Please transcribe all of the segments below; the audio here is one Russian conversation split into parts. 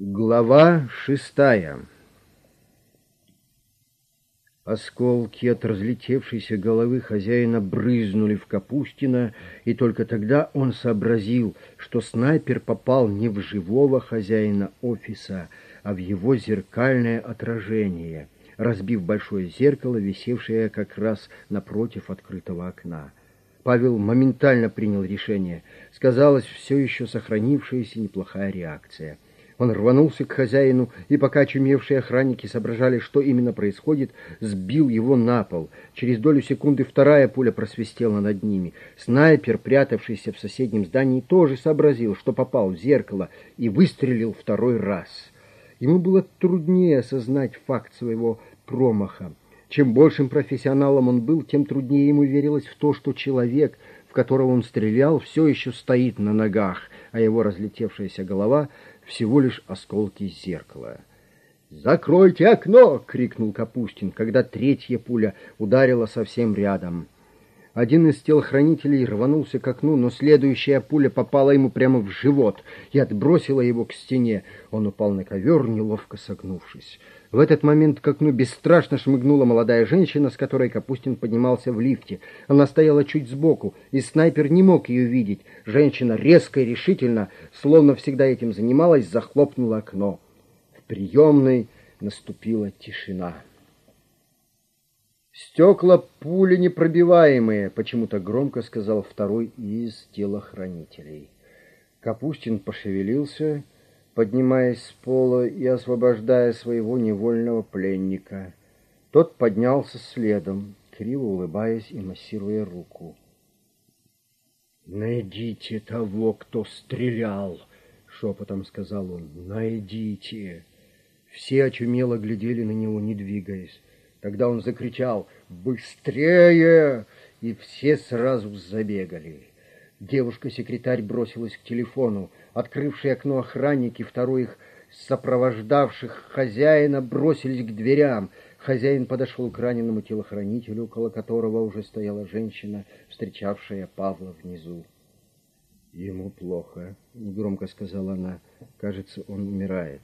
Глава шестая Осколки от разлетевшейся головы хозяина брызнули в Капустина, и только тогда он сообразил, что снайпер попал не в живого хозяина офиса, а в его зеркальное отражение, разбив большое зеркало, висевшее как раз напротив открытого окна. Павел моментально принял решение. Сказалась все еще сохранившаяся неплохая реакция — он рванулся к хозяину, и пока чумевшие охранники соображали, что именно происходит, сбил его на пол. Через долю секунды вторая пуля просвистела над ними. Снайпер, прятавшийся в соседнем здании, тоже сообразил, что попал в зеркало, и выстрелил второй раз. Ему было труднее осознать факт своего промаха. Чем большим профессионалом он был, тем труднее ему верилось в то, что человек, в которого он стрелял, все еще стоит на ногах, а его разлетевшаяся голова всего лишь осколки зеркала. «Закройте окно!» — крикнул Капустин, когда третья пуля ударила совсем рядом. Один из телохранителей рванулся к окну, но следующая пуля попала ему прямо в живот и отбросила его к стене. Он упал на ковер, неловко согнувшись. В этот момент к окну бесстрашно шмыгнула молодая женщина, с которой Капустин поднимался в лифте. Она стояла чуть сбоку, и снайпер не мог ее видеть. Женщина резко и решительно, словно всегда этим занималась, захлопнула окно. В приемной наступила тишина. «Стекла пули непробиваемые», — почему-то громко сказал второй из телохранителей. Капустин пошевелился поднимаясь с пола и освобождая своего невольного пленника. Тот поднялся следом, криво улыбаясь и массируя руку. «Найдите того, кто стрелял!» — шепотом сказал он. «Найдите!» Все очумело глядели на него, не двигаясь. Тогда он закричал «Быстрее!» и все сразу забегали. Девушка-секретарь бросилась к телефону. Открывшие окно охранники, второй их сопровождавших хозяина, бросились к дверям. Хозяин подошел к раненому телохранителю, около которого уже стояла женщина, встречавшая Павла внизу. «Ему плохо», — негромко сказала она. «Кажется, он умирает».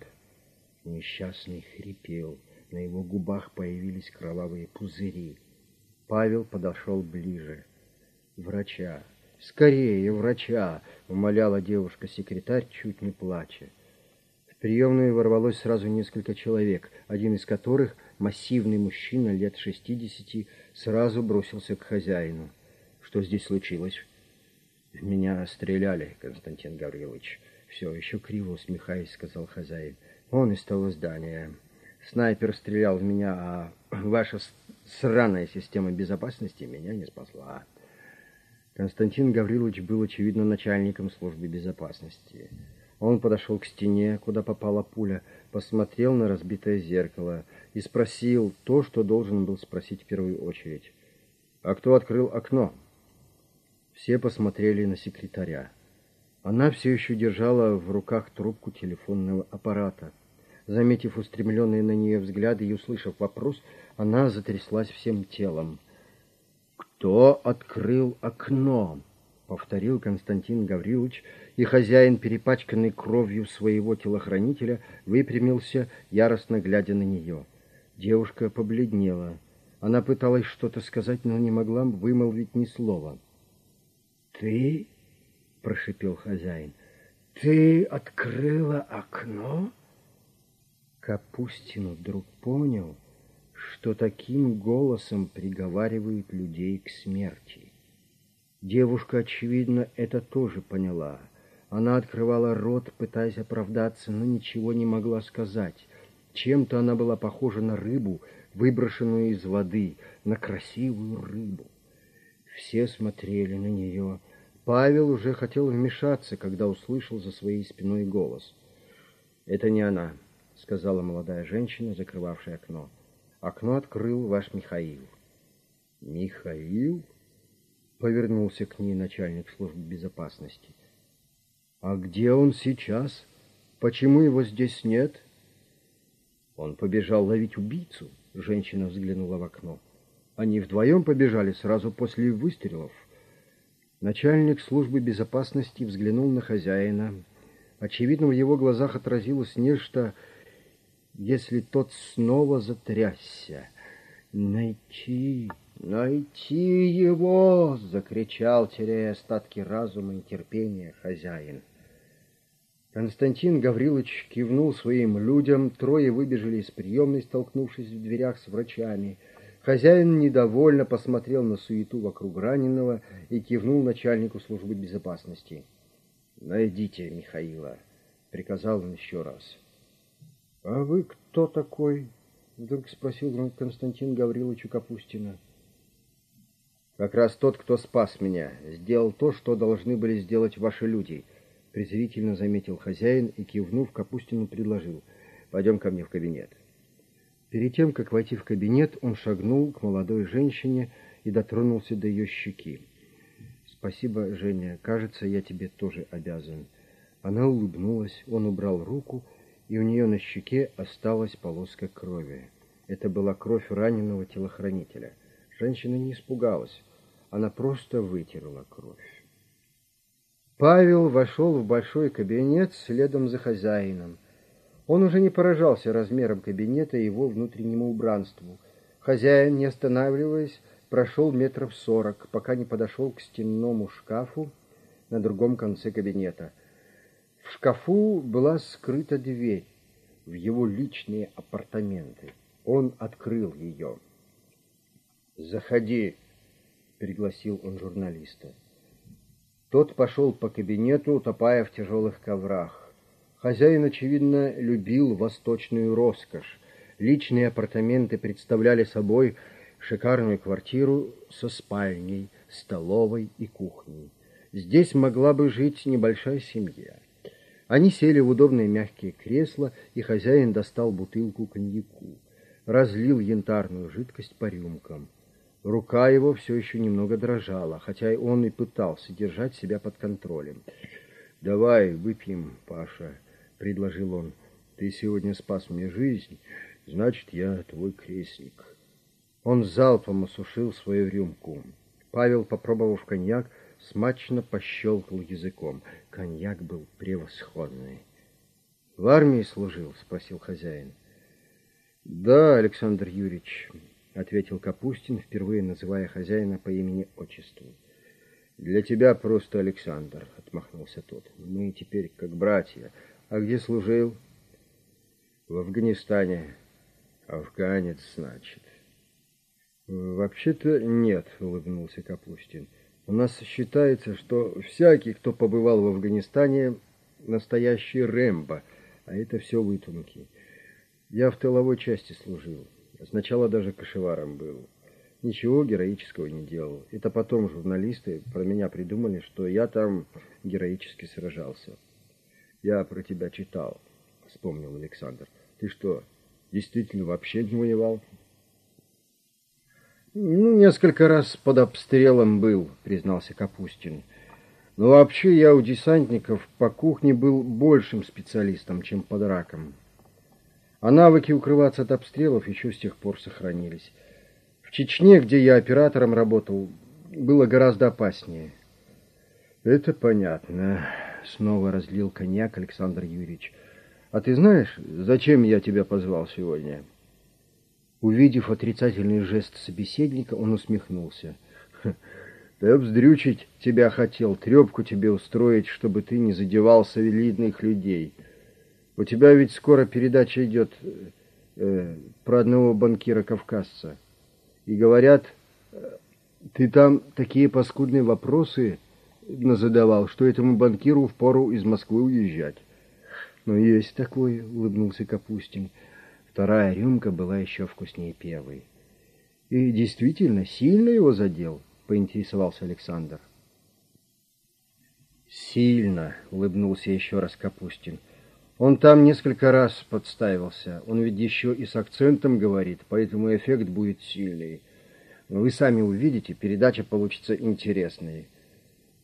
Несчастный хрипел. На его губах появились кровавые пузыри. Павел подошел ближе. «Врача, «Скорее, врача!» — умоляла девушка-секретарь, чуть не плача. В приемную ворвалось сразу несколько человек, один из которых, массивный мужчина лет шестидесяти, сразу бросился к хозяину. «Что здесь случилось?» «В меня стреляли, Константин Гаврилович». «Все еще криво усмехаясь», — сказал хозяин. «Он из того здания. Снайпер стрелял в меня, а ваша сраная система безопасности меня не спасла». Константин Гаврилович был, очевидно, начальником службы безопасности. Он подошел к стене, куда попала пуля, посмотрел на разбитое зеркало и спросил то, что должен был спросить в первую очередь. «А кто открыл окно?» Все посмотрели на секретаря. Она все еще держала в руках трубку телефонного аппарата. Заметив устремленные на нее взгляды и услышав вопрос, она затряслась всем телом. «Кто открыл окно?» — повторил Константин Гаврилович, и хозяин, перепачканный кровью своего телохранителя, выпрямился, яростно глядя на нее. Девушка побледнела. Она пыталась что-то сказать, но не могла вымолвить ни слова. «Ты?» — прошипел хозяин. «Ты открыла окно?» Капустин вдруг понял — что таким голосом приговаривают людей к смерти. Девушка, очевидно, это тоже поняла. Она открывала рот, пытаясь оправдаться, но ничего не могла сказать. Чем-то она была похожа на рыбу, выброшенную из воды, на красивую рыбу. Все смотрели на нее. Павел уже хотел вмешаться, когда услышал за своей спиной голос. «Это не она», — сказала молодая женщина, закрывавшая окно. Окно открыл ваш Михаил. Михаил? Повернулся к ней начальник службы безопасности. А где он сейчас? Почему его здесь нет? Он побежал ловить убийцу. Женщина взглянула в окно. Они вдвоем побежали сразу после выстрелов. Начальник службы безопасности взглянул на хозяина. Очевидно, в его глазах отразилось нечто, если тот снова затрясся. «Найти, найти его!» — закричал, теряя остатки разума и терпения, хозяин. Константин Гаврилович кивнул своим людям, трое выбежали из приемной, столкнувшись в дверях с врачами. Хозяин недовольно посмотрел на суету вокруг раненого и кивнул начальнику службы безопасности. «Найдите Михаила», — приказал он еще раз. «А вы кто такой?» — вдруг спросил Константин Гаврилович у Капустина. «Как раз тот, кто спас меня, сделал то, что должны были сделать ваши люди», — презрительно заметил хозяин и, кивнув, Капустину предложил. «Пойдем ко мне в кабинет». Перед тем, как войти в кабинет, он шагнул к молодой женщине и дотронулся до ее щеки. «Спасибо, Женя. Кажется, я тебе тоже обязан». Она улыбнулась, он убрал руку, и у нее на щеке осталась полоска крови. Это была кровь раненого телохранителя. Женщина не испугалась, она просто вытерла кровь. Павел вошел в большой кабинет следом за хозяином. Он уже не поражался размером кабинета и его внутреннему убранству. Хозяин, не останавливаясь, прошел метров сорок, пока не подошел к стенному шкафу на другом конце кабинета. В шкафу была скрыта дверь в его личные апартаменты. Он открыл ее. «Заходи», — пригласил он журналиста. Тот пошел по кабинету, утопая в тяжелых коврах. Хозяин, очевидно, любил восточную роскошь. Личные апартаменты представляли собой шикарную квартиру со спальней, столовой и кухней. Здесь могла бы жить небольшая семья. Они сели в удобные мягкие кресла, и хозяин достал бутылку коньяку. Разлил янтарную жидкость по рюмкам. Рука его все еще немного дрожала, хотя он и пытался держать себя под контролем. «Давай выпьем, Паша», — предложил он. «Ты сегодня спас мне жизнь, значит, я твой крестник». Он залпом осушил свою рюмку. Павел, попробовав коньяк, смачно пощелкал языком. Коньяк был превосходный. — В армии служил? — спросил хозяин. — Да, Александр Юрьевич, — ответил Капустин, впервые называя хозяина по имени-отчеству. — Для тебя просто Александр, — отмахнулся тот. — Мы теперь как братья. А где служил? — В Афганистане. Афганец, значит. «Вообще-то нет», — улыбнулся Капустин. «У нас считается, что всякий, кто побывал в Афганистане, настоящий Рэмбо, а это все выдумки. Я в тыловой части служил, сначала даже кошеваром был. Ничего героического не делал. Это потом журналисты про меня придумали, что я там героически сражался. Я про тебя читал, вспомнил Александр. Ты что, действительно вообще не воевал?» Ну, несколько раз под обстрелом был, признался Капустин. Но вообще я у десантников по кухне был большим специалистом, чем под раком. А навыки укрываться от обстрелов еще с тех пор сохранились. В Чечне, где я оператором работал, было гораздо опаснее. Это понятно. Снова разлил коньяк Александр Юрьевич. А ты знаешь, зачем я тебя позвал сегодня? — Увидев отрицательный жест собеседника, он усмехнулся. «Да вздрючить тебя хотел, трепку тебе устроить, чтобы ты не задевал солидных людей. У тебя ведь скоро передача идет э, про одного банкира-кавказца. И говорят, ты там такие паскудные вопросы назадавал, что этому банкиру впору из Москвы уезжать». «Ну, есть такой», — улыбнулся Капустин. Вторая рюмка была еще вкуснее первой. — И действительно, сильно его задел? — поинтересовался Александр. — Сильно, — улыбнулся еще раз Капустин. Он там несколько раз подставился. Он ведь еще и с акцентом говорит, поэтому эффект будет сильный. Вы сами увидите, передача получится интересной.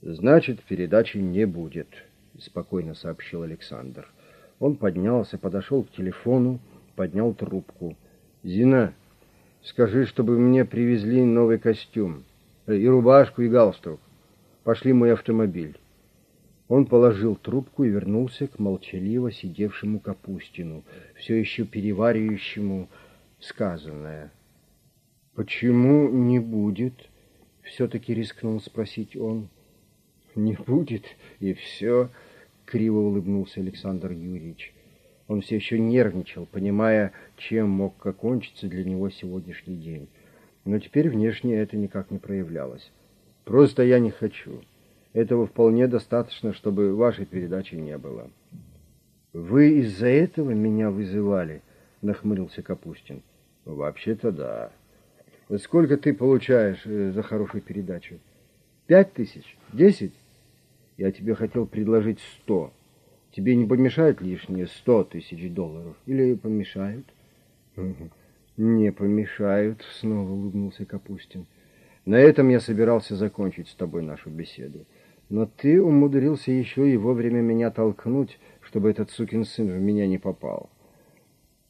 Значит, передачи не будет, спокойно сообщил Александр. Он поднялся, подошел к телефону, поднял трубку. «Зина, скажи, чтобы мне привезли новый костюм. Э, и рубашку, и галстук. Пошли мой автомобиль». Он положил трубку и вернулся к молчаливо сидевшему Капустину, все еще переваривающему сказанное. «Почему не будет?» — все-таки рискнул спросить он. «Не будет, и все», — криво улыбнулся Александр Юрьевич. Он все еще нервничал, понимая, чем мог окончиться для него сегодняшний день. Но теперь внешне это никак не проявлялось. «Просто я не хочу». Этого вполне достаточно, чтобы вашей передачи не было. Вы из-за этого меня вызывали? Нахмурился Капустин. Вообще-то да. Сколько ты получаешь э, за хорошую передачу? Пять тысяч? Десять? Я тебе хотел предложить сто. Тебе не помешают лишние сто тысяч долларов? Или помешают? Не помешают, снова улыбнулся Капустин. На этом я собирался закончить с тобой нашу беседу. Но ты умудрился еще и вовремя меня толкнуть, чтобы этот сукин сын в меня не попал.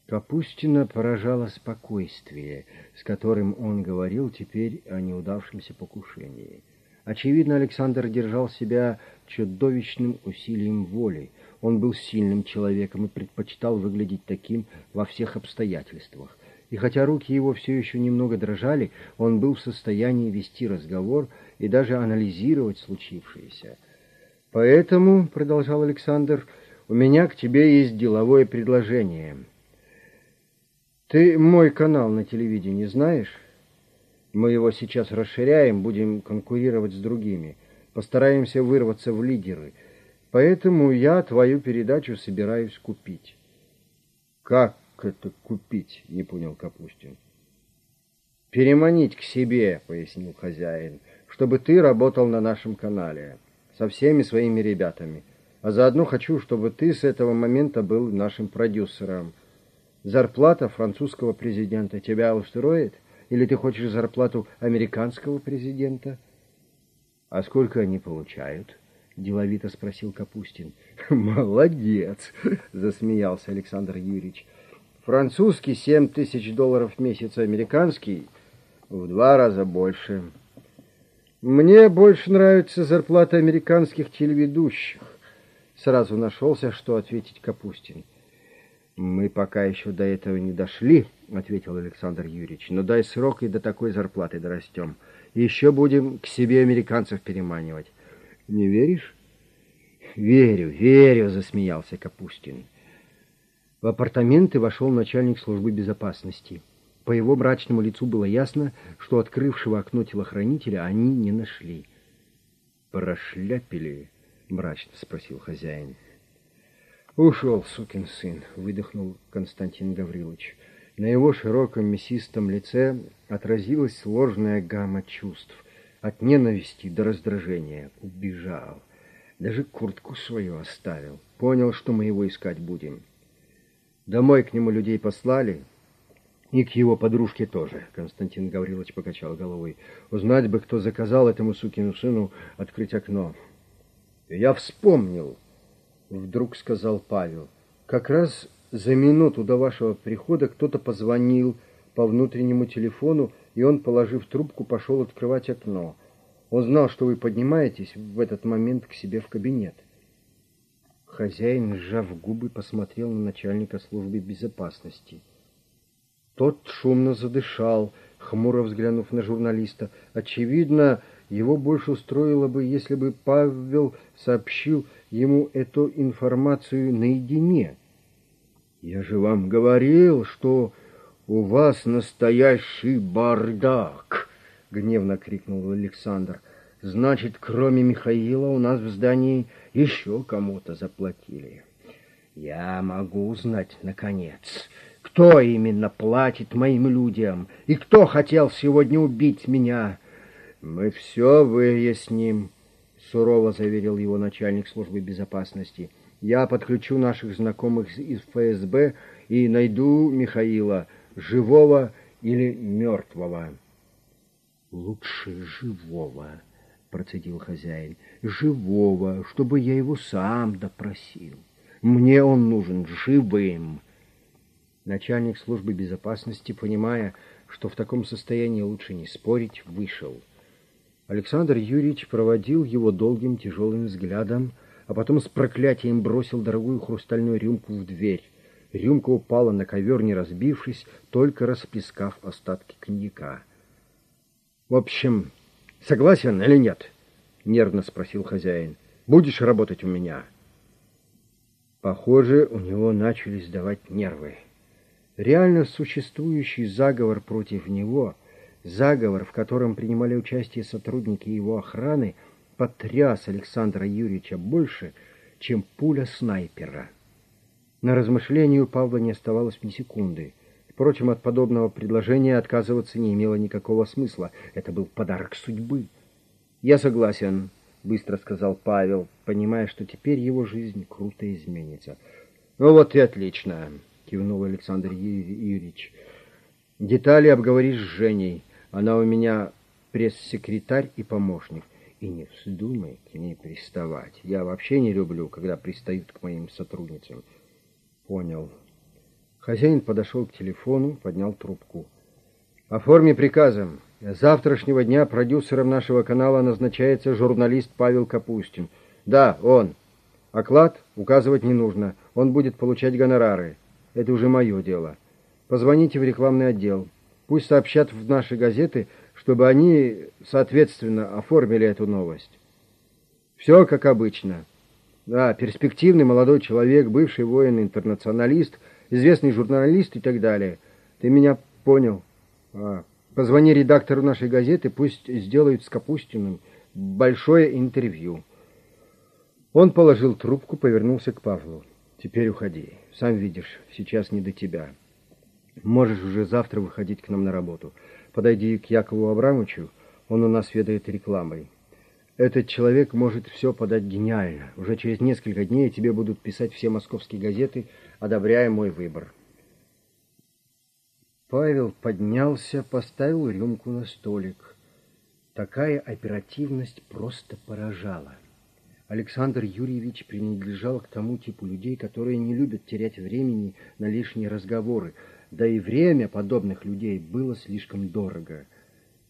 Капустина поражало спокойствие, с которым он говорил теперь о неудавшемся покушении. Очевидно, Александр держал себя чудовищным усилием воли. Он был сильным человеком и предпочитал выглядеть таким во всех обстоятельствах. И хотя руки его все еще немного дрожали, он был в состоянии вести разговор и даже анализировать случившееся. «Поэтому, — продолжал Александр, — у меня к тебе есть деловое предложение. Ты мой канал на телевидении знаешь? Мы его сейчас расширяем, будем конкурировать с другими, постараемся вырваться в лидеры. Поэтому я твою передачу собираюсь купить». «Как это купить?» — не понял Капустин. «Переманить к себе», — пояснил хозяин чтобы ты работал на нашем канале со всеми своими ребятами. А заодно хочу, чтобы ты с этого момента был нашим продюсером. Зарплата французского президента тебя устроит? Или ты хочешь зарплату американского президента? А сколько они получают? Деловито спросил Капустин. Молодец, засмеялся Александр Юрьевич. Французский семь тысяч долларов в месяц, американский в два раза больше. Мне больше нравится зарплата американских телеведущих. Сразу нашелся, что ответить Капустин. Мы пока еще до этого не дошли, ответил Александр Юрьевич. Но дай срок и до такой зарплаты дорастем. Еще будем к себе американцев переманивать. Не веришь? Верю, верю, засмеялся Капустин. В апартаменты вошел начальник службы безопасности. По его мрачному лицу было ясно, что открывшего окно телохранителя они не нашли. «Прошляпили?» — мрачно спросил хозяин. «Ушел, сукин сын», — выдохнул Константин Гаврилович. На его широком мясистом лице отразилась сложная гамма чувств. От ненависти до раздражения. Убежал. Даже куртку свою оставил. Понял, что мы его искать будем. Домой к нему людей послали, и к его подружке тоже, Константин Гаврилович покачал головой. Узнать бы, кто заказал этому сукину сыну открыть окно. Я вспомнил, вдруг сказал Павел. Как раз за минуту до вашего прихода кто-то позвонил по внутреннему телефону, и он, положив трубку, пошел открывать окно. Он знал, что вы поднимаетесь в этот момент к себе в кабинет. Хозяин, сжав губы, посмотрел на начальника службы безопасности. Тот шумно задышал, хмуро взглянув на журналиста. Очевидно, его больше устроило бы, если бы Павел сообщил ему эту информацию наедине. «Я же вам говорил, что у вас настоящий бардак!» — гневно крикнул Александр. «Значит, кроме Михаила у нас в здании еще кому-то заплатили. Я могу узнать, наконец, кто именно платит моим людям и кто хотел сегодня убить меня. Мы все выясним, сурово заверил его начальник службы безопасности. Я подключу наших знакомых из ФСБ и найду Михаила, живого или мертвого. Лучше живого, процедил хозяин. Живого, чтобы я его сам допросил. Мне он нужен живым. Начальник службы безопасности, понимая, что в таком состоянии лучше не спорить, вышел. Александр Юрьевич проводил его долгим тяжелым взглядом, а потом с проклятием бросил дорогую хрустальную рюмку в дверь. Рюмка упала на ковер, не разбившись, только расплескав остатки коньяка. «В общем, согласен или нет?» — нервно спросил хозяин. «Будешь работать у меня?» Похоже, у него начали сдавать нервы. Реально существующий заговор против него, заговор, в котором принимали участие сотрудники его охраны, потряс Александра Юрьевича больше, чем пуля снайпера. На размышление у Павла не оставалось ни секунды. Впрочем, от подобного предложения отказываться не имело никакого смысла. Это был подарок судьбы. «Я согласен», — быстро сказал Павел, понимая, что теперь его жизнь круто изменится. «Ну вот и отлично», — кивнул Александр Юрьевич. «Детали обговоришь с Женей. Она у меня пресс-секретарь и помощник. И не вздумай к ней приставать. Я вообще не люблю, когда пристают к моим сотрудницам». «Понял», Хозяин подошел к телефону, поднял трубку. «Оформи приказом. С завтрашнего дня продюсером нашего канала назначается журналист Павел Капустин. Да, он. Оклад указывать не нужно. Он будет получать гонорары. Это уже мое дело. Позвоните в рекламный отдел. Пусть сообщат в наши газеты, чтобы они, соответственно, оформили эту новость. Все как обычно. Да, перспективный молодой человек, бывший воин-интернационалист – известный журналист и так далее. Ты меня понял? А, позвони редактору нашей газеты, пусть сделают с Капустиным большое интервью. Он положил трубку, повернулся к Павлу. Теперь уходи. Сам видишь, сейчас не до тебя. Можешь уже завтра выходить к нам на работу. Подойди к Якову Абрамовичу, он у нас ведает рекламой. Этот человек может все подать гениально. Уже через несколько дней тебе будут писать все московские газеты одобряя мой выбор. Павел поднялся, поставил рюмку на столик. Такая оперативность просто поражала. Александр Юрьевич принадлежал к тому типу людей, которые не любят терять времени на лишние разговоры, да и время подобных людей было слишком дорого.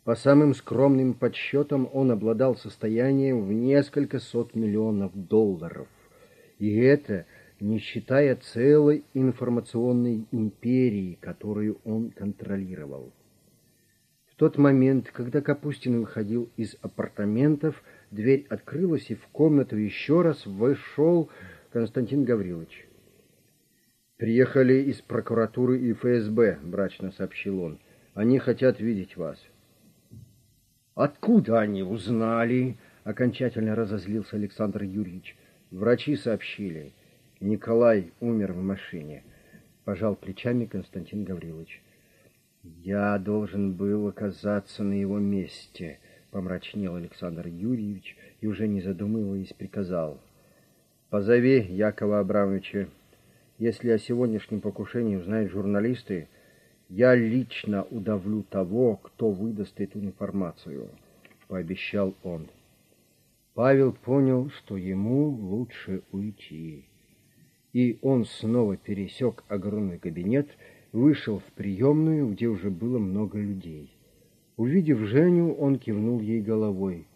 По самым скромным подсчетам он обладал состоянием в несколько сот миллионов долларов. И это – не считая целой информационной империи, которую он контролировал. В тот момент, когда Капустин выходил из апартаментов, дверь открылась, и в комнату еще раз вошел Константин Гаврилович. «Приехали из прокуратуры и ФСБ», — мрачно сообщил он. «Они хотят видеть вас». «Откуда они узнали?» — окончательно разозлился Александр Юрьевич. «Врачи сообщили». Николай умер в машине. Пожал плечами Константин Гаврилович. Я должен был оказаться на его месте, помрачнел Александр Юрьевич и уже не задумываясь приказал. Позови Якова Абрамовича. Если о сегодняшнем покушении узнают журналисты, я лично удавлю того, кто выдаст эту информацию, пообещал он. Павел понял, что ему лучше уйти и он снова пересек огромный кабинет, вышел в приемную, где уже было много людей. Увидев Женю, он кивнул ей головой.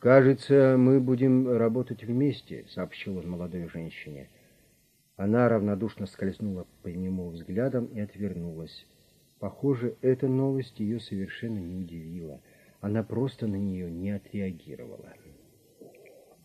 «Кажется, мы будем работать вместе», — сообщил он молодой женщине. Она равнодушно скользнула по нему взглядом и отвернулась. Похоже, эта новость ее совершенно не удивила. Она просто на нее не отреагировала.